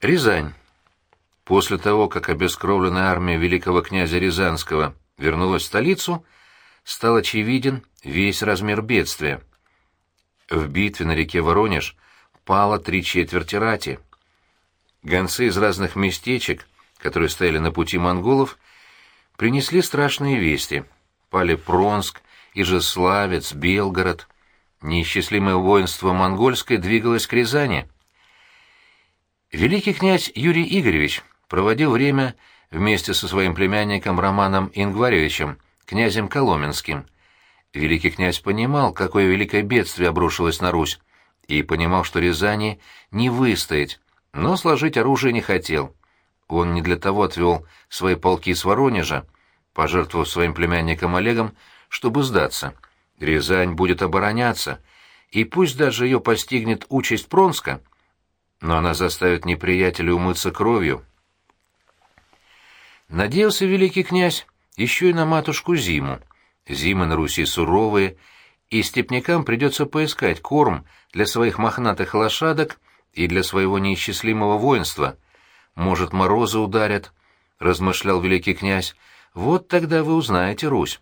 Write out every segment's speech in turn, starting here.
Рязань. После того, как обескровленная армия великого князя Рязанского вернулась в столицу, стал очевиден весь размер бедствия. В битве на реке Воронеж пало три четверти рати. Гонцы из разных местечек, которые стояли на пути монголов, принесли страшные вести. Пали Пронск, Ижеславец, Белгород. Неисчислимое воинство монгольское двигалось к Рязани. Великий князь Юрий Игоревич проводил время вместе со своим племянником Романом Ингваревичем, князем Коломенским. Великий князь понимал, какое великое бедствие обрушилось на Русь, и понимал, что Рязани не выстоять, но сложить оружие не хотел. Он не для того отвел свои полки с Воронежа, пожертвовав своим племянником Олегом, чтобы сдаться. Рязань будет обороняться, и пусть даже ее постигнет участь Пронска — но она заставит неприятеля умыться кровью. Надеялся великий князь еще и на матушку Зиму. Зимы на Руси суровые, и степнякам придется поискать корм для своих мохнатых лошадок и для своего неисчислимого воинства. Может, морозы ударят, — размышлял великий князь. Вот тогда вы узнаете Русь.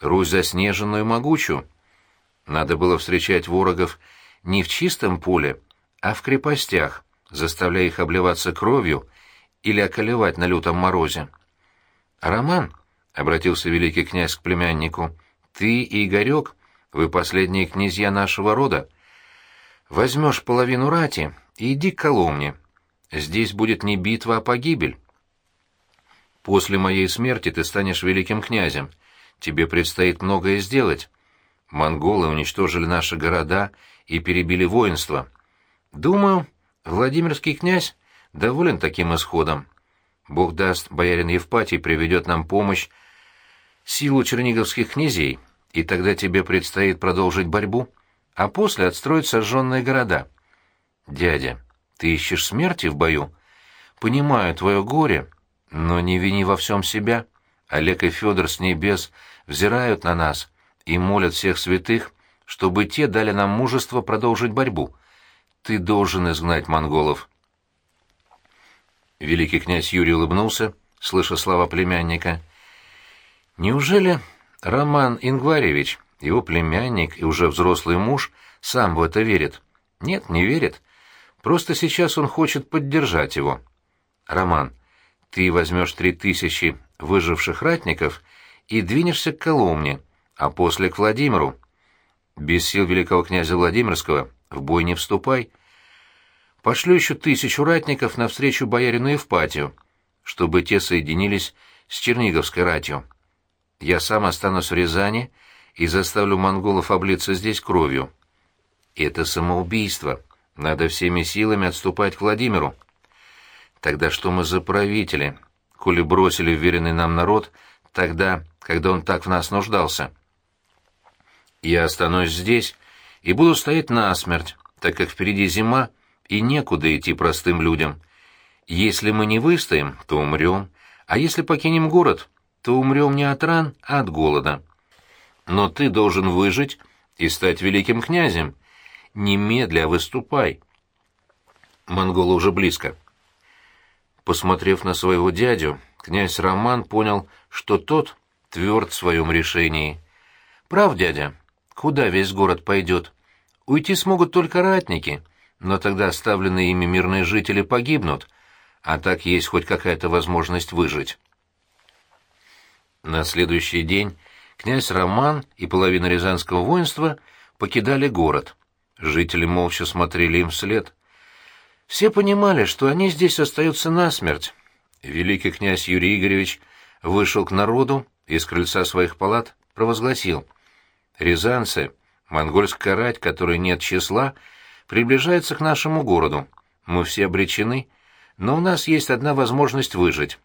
Русь заснеженную и могучую. Надо было встречать ворогов не в чистом поле, а в крепостях, заставляя их обливаться кровью или околевать на лютом морозе. «Роман», — обратился великий князь к племяннику, — «ты и Игорек, вы последние князья нашего рода. Возьмешь половину рати и иди к Коломне. Здесь будет не битва, а погибель. После моей смерти ты станешь великим князем. Тебе предстоит многое сделать. Монголы уничтожили наши города и перебили воинство. Думаю, Владимирский князь доволен таким исходом. Бог даст, боярин Евпатий приведет нам помощь, силу черниговских князей, и тогда тебе предстоит продолжить борьбу, а после отстроить сожженные города. Дядя, ты ищешь смерти в бою? Понимаю твое горе, но не вини во всем себя. Олег и Федор с небес взирают на нас и молят всех святых, чтобы те дали нам мужество продолжить борьбу — ты должен изгнать монголов. Великий князь Юрий улыбнулся, слыша слова племянника. Неужели Роман Ингваревич, его племянник и уже взрослый муж, сам в это верит? Нет, не верит. Просто сейчас он хочет поддержать его. Роман, ты возьмешь три тысячи выживших ратников и двинешься к Коломне, а после к Владимиру. Без сил великого князя Владимирского в бой не вступай. Пошлю еще тысячу ратников навстречу боярину Евпатию, чтобы те соединились с Черниговской ратью. Я сам останусь в Рязани и заставлю монголов облиться здесь кровью. Это самоубийство. Надо всеми силами отступать к Владимиру. Тогда что мы за правители, коли бросили уверенный нам народ тогда, когда он так в нас нуждался? Я останусь здесь и буду стоять насмерть, так как впереди зима, и некуда идти простым людям. Если мы не выстоим, то умрем, а если покинем город, то умрем не от ран, а от голода. Но ты должен выжить и стать великим князем. Немедля выступай. Монголы уже близко. Посмотрев на своего дядю, князь Роман понял, что тот тверд в своем решении. «Прав, дядя, куда весь город пойдет?» Уйти смогут только ратники, но тогда оставленные ими мирные жители погибнут, а так есть хоть какая-то возможность выжить. На следующий день князь Роман и половина рязанского воинства покидали город. Жители молча смотрели им вслед. Все понимали, что они здесь остаются насмерть. Великий князь Юрий Игоревич вышел к народу и с крыльца своих палат провозгласил «Рязанцы!» Монгольская рать, которой нет числа, приближается к нашему городу. Мы все обречены, но у нас есть одна возможность выжить.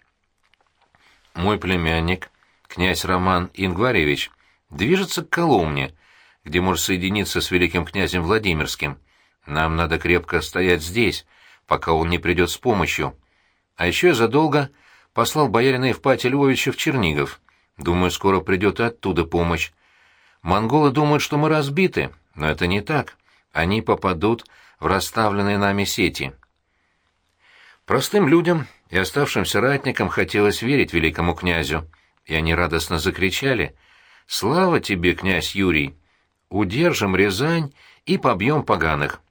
Мой племянник, князь Роман Ингваревич, движется к Коломне, где может соединиться с великим князем Владимирским. Нам надо крепко стоять здесь, пока он не придет с помощью. А еще я задолго послал боярина Евпатия Львовича в Чернигов. Думаю, скоро придет и оттуда помощь. Монголы думают, что мы разбиты, но это не так. Они попадут в расставленные нами сети. Простым людям и оставшимся ратникам хотелось верить великому князю, и они радостно закричали «Слава тебе, князь Юрий! Удержим Рязань и побьем поганых!»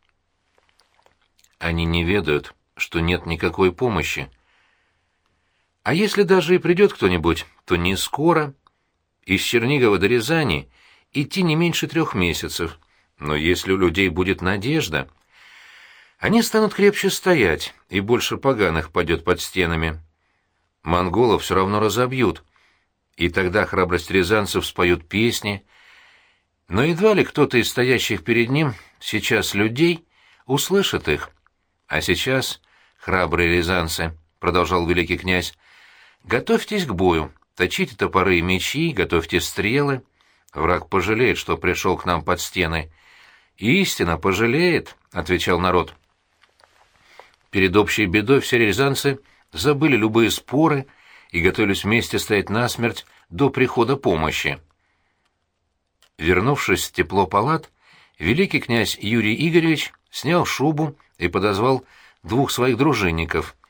Они не ведают, что нет никакой помощи. А если даже и придет кто-нибудь, то не скоро. Из Чернигова до Рязани идти не меньше трех месяцев. Но если у людей будет надежда, они станут крепче стоять, и больше поганых падет под стенами. Монголов все равно разобьют, и тогда храбрость рязанцев споют песни. Но едва ли кто-то из стоящих перед ним сейчас людей услышит их. А сейчас, храбрые рязанцы, — продолжал великий князь, — готовьтесь к бою, точите топоры и мечи, готовьте стрелы. Враг пожалеет, что пришел к нам под стены. «Истина пожалеет», — отвечал народ. Перед общей бедой все рязанцы забыли любые споры и готовились вместе стоять насмерть до прихода помощи. Вернувшись в тепло палат, великий князь Юрий Игоревич снял шубу и подозвал двух своих дружинников —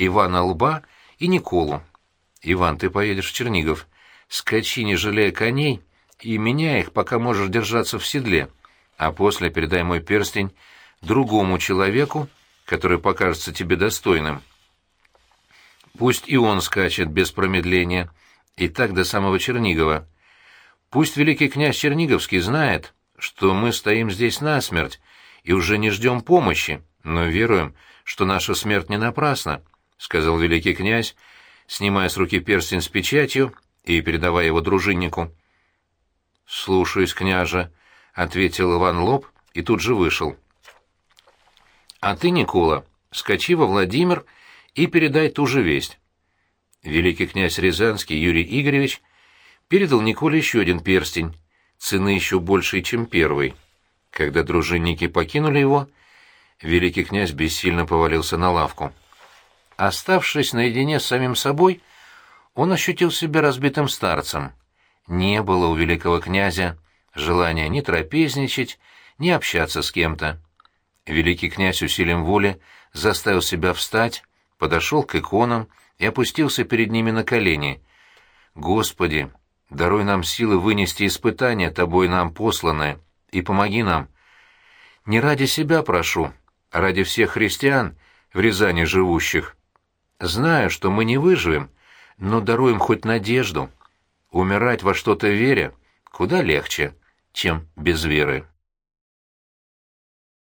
Ивана Лба и Николу. «Иван, ты поедешь в Чернигов. Скачи, не жалея коней, и меняй их, пока можешь держаться в седле, а после передай мой перстень другому человеку, который покажется тебе достойным. Пусть и он скачет без промедления, и так до самого Чернигова. Пусть великий князь Черниговский знает, что мы стоим здесь насмерть и уже не ждем помощи, но веруем, что наша смерть не напрасна, — сказал великий князь, снимая с руки перстень с печатью и передавая его дружиннику. «Слушаюсь, княже», — ответил Иван Лоб и тут же вышел. «А ты, Никола, скачи во Владимир и передай ту же весть». Великий князь Рязанский Юрий Игоревич передал Николе еще один перстень, цены еще большей, чем первый. Когда дружинники покинули его, великий князь бессильно повалился на лавку. Оставшись наедине с самим собой, он ощутил себя разбитым старцем — не было у великого князя желания ни трапезничать, ни общаться с кем-то. Великий князь усилием воли заставил себя встать, подошел к иконам и опустился перед ними на колени. «Господи, даруй нам силы вынести испытания, Тобой нам посланное, и помоги нам. Не ради себя прошу, а ради всех христиан, в Рязани живущих. Знаю, что мы не выживем, но даруем хоть надежду». Умирать во что-то веря куда легче, чем без веры.